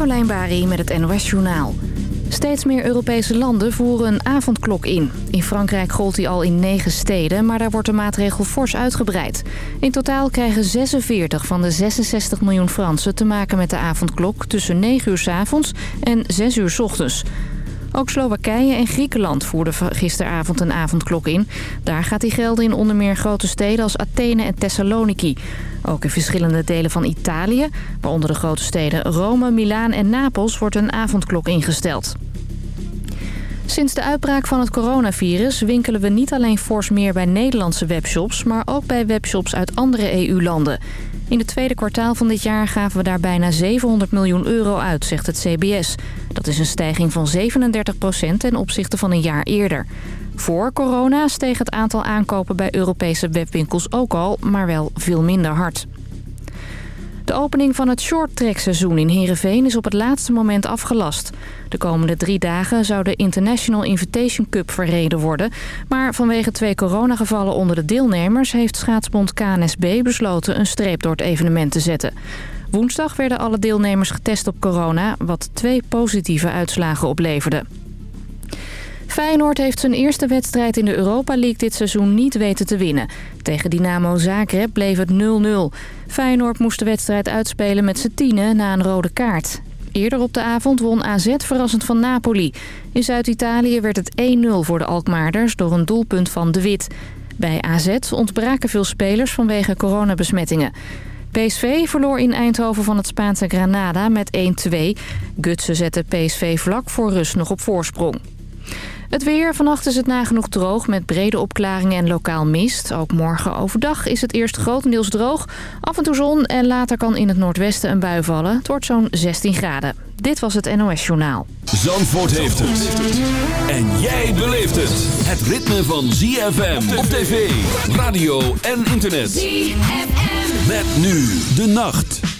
Carolijn Bari met het NOS Journaal. Steeds meer Europese landen voeren een avondklok in. In Frankrijk gold die al in negen steden, maar daar wordt de maatregel fors uitgebreid. In totaal krijgen 46 van de 66 miljoen Fransen te maken met de avondklok... tussen 9 uur s avonds en 6 uur s ochtends. Ook Slowakije en Griekenland voerden gisteravond een avondklok in. Daar gaat die gelden in onder meer grote steden als Athene en Thessaloniki. Ook in verschillende delen van Italië, waaronder de grote steden Rome, Milaan en Napels, wordt een avondklok ingesteld. Sinds de uitbraak van het coronavirus winkelen we niet alleen fors meer bij Nederlandse webshops... maar ook bij webshops uit andere EU-landen. In het tweede kwartaal van dit jaar gaven we daar bijna 700 miljoen euro uit, zegt het CBS. Dat is een stijging van 37 procent ten opzichte van een jaar eerder. Voor corona steeg het aantal aankopen bij Europese webwinkels ook al, maar wel veel minder hard. De opening van het shorttrack-seizoen in Heerenveen is op het laatste moment afgelast. De komende drie dagen zou de International Invitation Cup verreden worden. Maar vanwege twee coronagevallen onder de deelnemers... heeft schaatsbond KNSB besloten een streep door het evenement te zetten. Woensdag werden alle deelnemers getest op corona... wat twee positieve uitslagen opleverde. Feyenoord heeft zijn eerste wedstrijd in de Europa League dit seizoen niet weten te winnen. Tegen Dynamo Zagreb bleef het 0-0. Feyenoord moest de wedstrijd uitspelen met z'n tienen na een rode kaart. Eerder op de avond won AZ verrassend van Napoli. In Zuid-Italië werd het 1-0 voor de Alkmaarders door een doelpunt van De Wit. Bij AZ ontbraken veel spelers vanwege coronabesmettingen. PSV verloor in Eindhoven van het Spaanse Granada met 1-2. Gutsen zette PSV vlak voor rust nog op voorsprong. Het weer. Vannacht is het nagenoeg droog met brede opklaringen en lokaal mist. Ook morgen overdag is het eerst grotendeels droog. Af en toe zon en later kan in het noordwesten een bui vallen. Het wordt zo'n 16 graden. Dit was het NOS Journaal. Zandvoort heeft het. En jij beleeft het. Het ritme van ZFM op tv, radio en internet. ZFM. Met nu de nacht.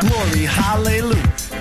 Glory, hallelujah.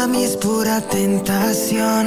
Mami es pura tentación.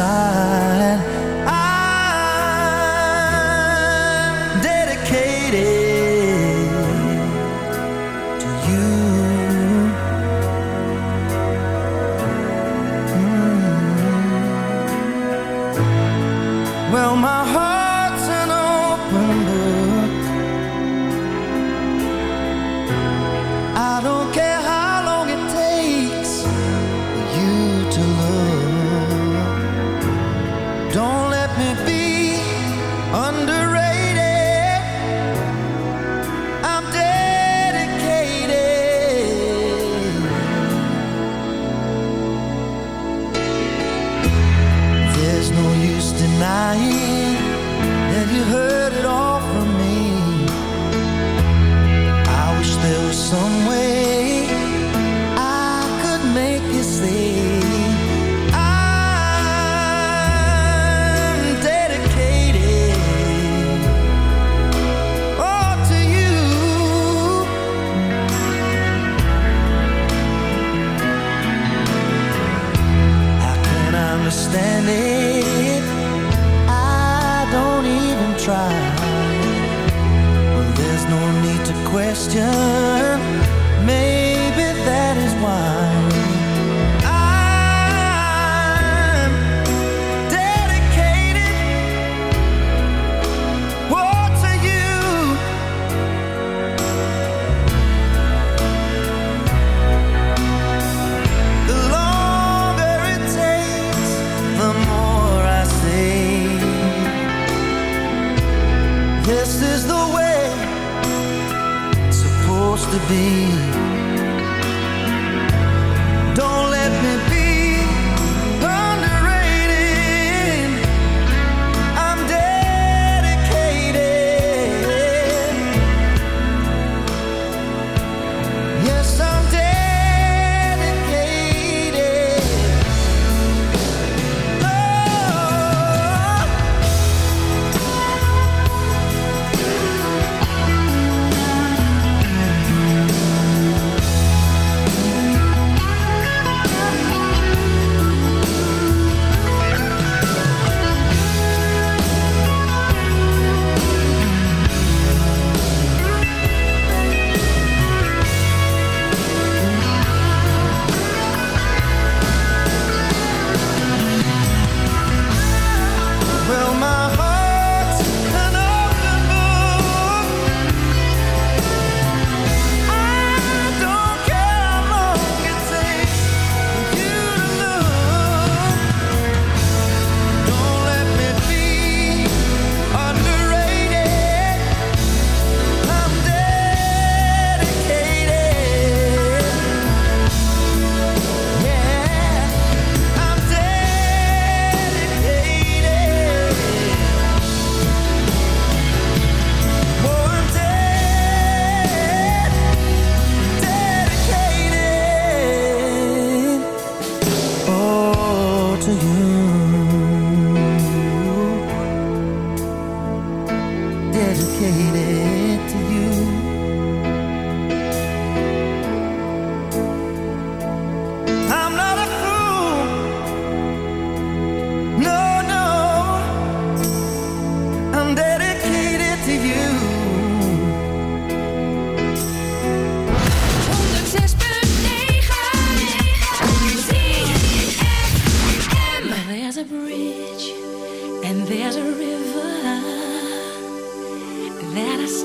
passar.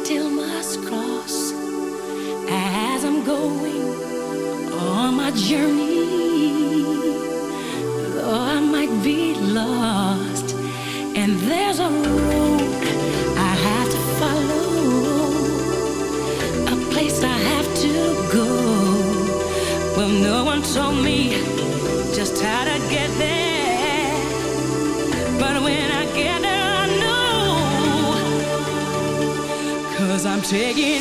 till my cross as I'm going on my journey. chegue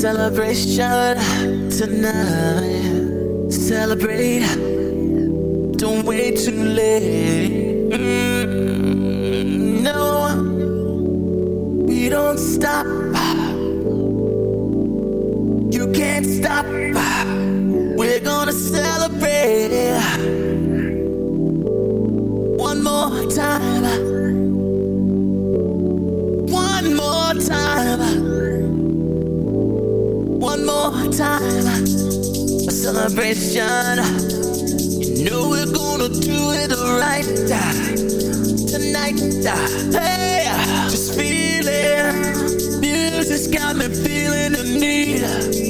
Celebration tonight. Celebrate. Don't wait too late. Mm-hmm. No, we don't stop. You can't stop time, a celebration. You know we're gonna do it right tonight. Hey, just feeling. Music's got me feeling the need.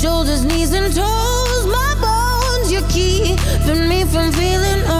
shoulders, knees, and toes, my bones. You're keeping me from feeling.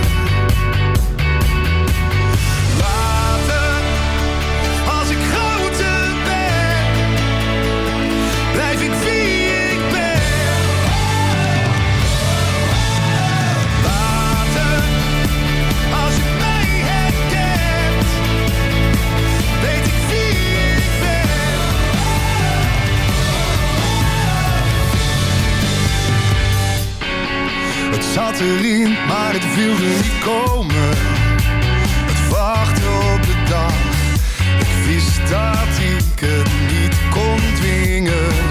zat erin, maar het wilde niet komen. Het wachten op de dag, ik wist dat ik het niet kon dwingen.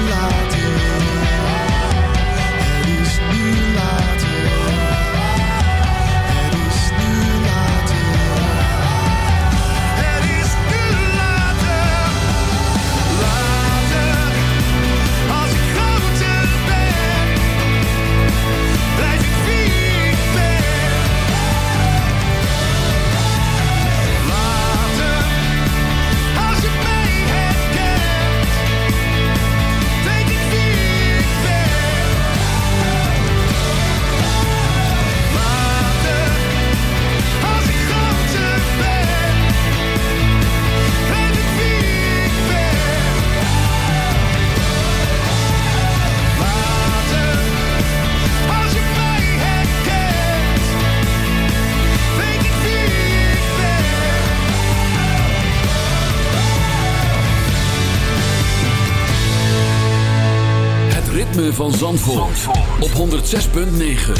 106.9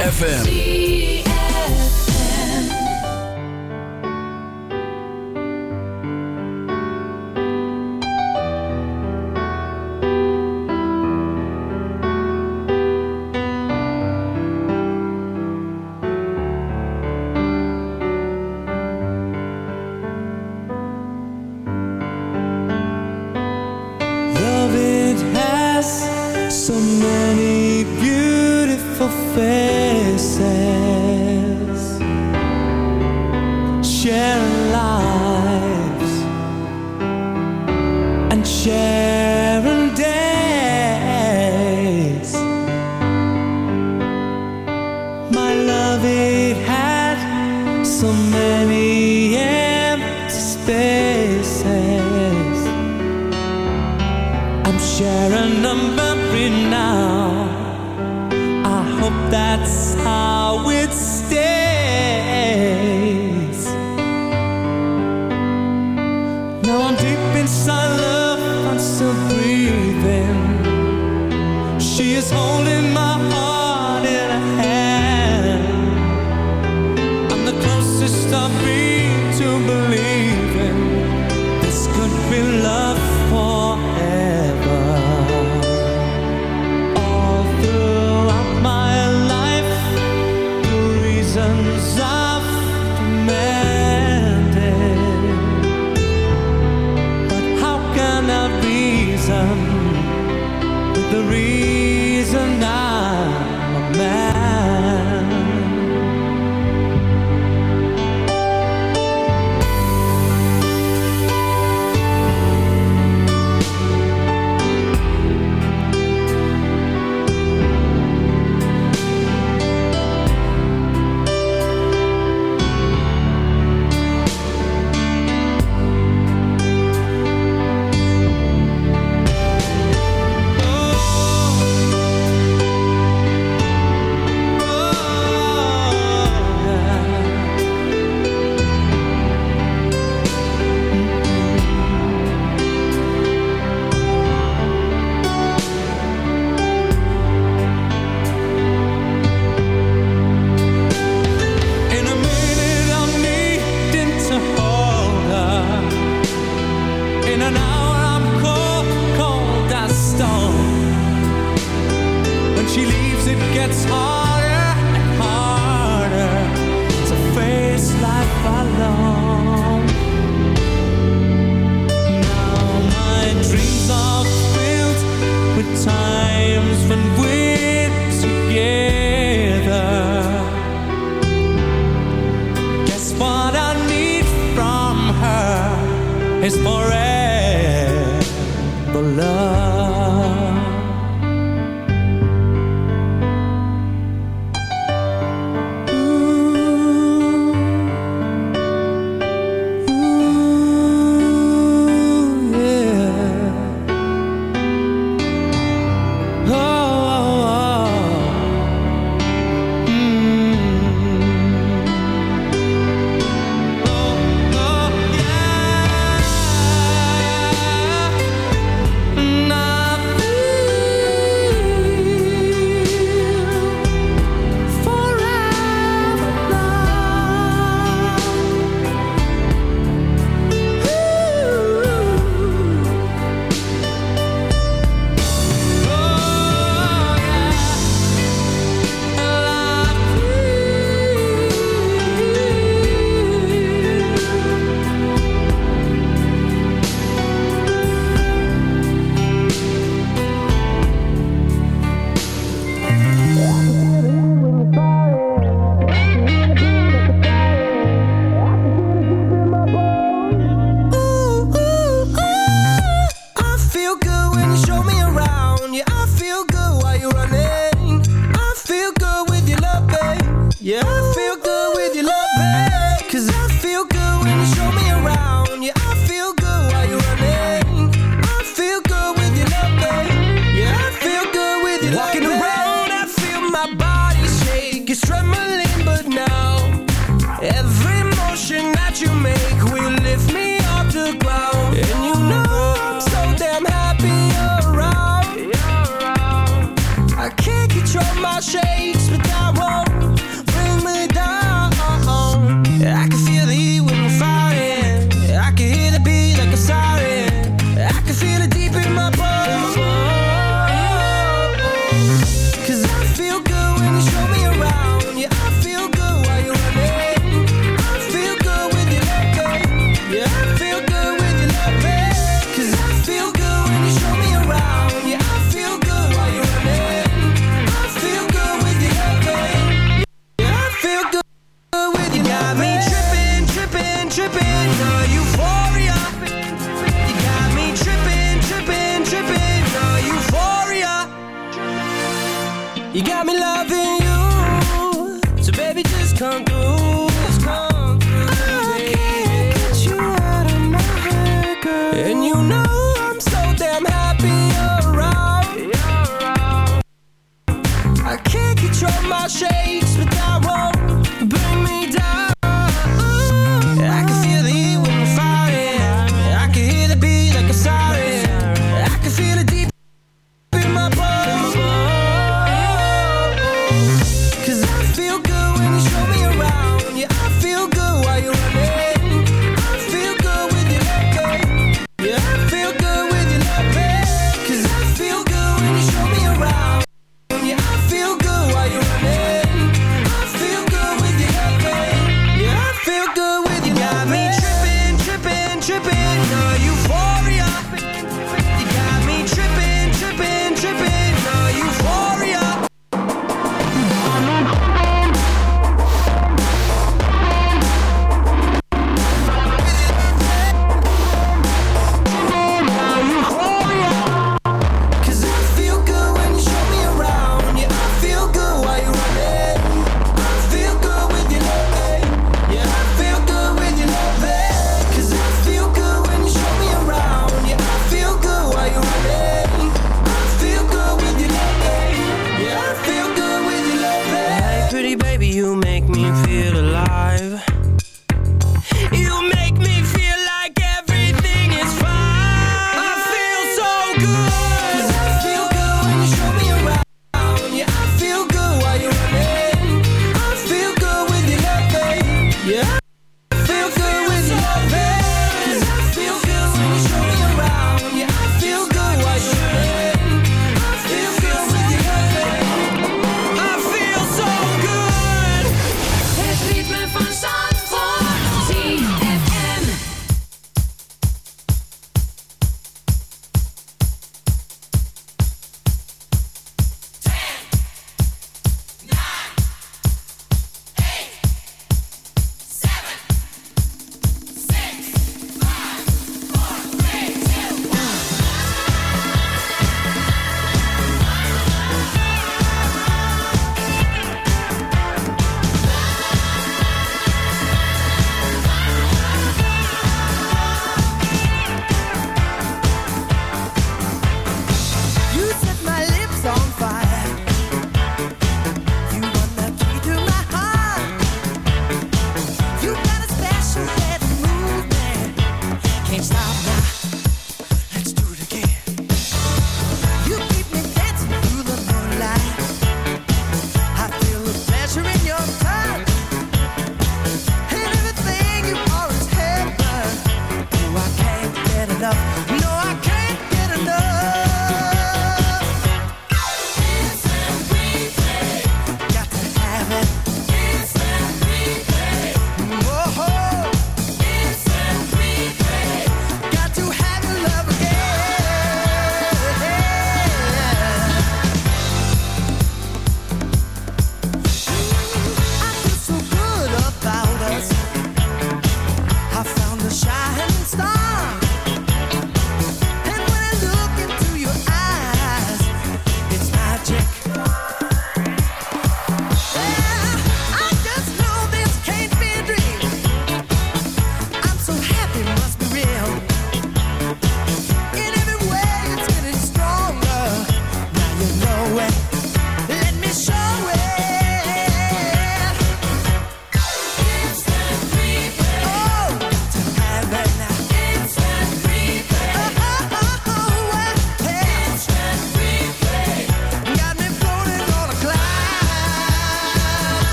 FM.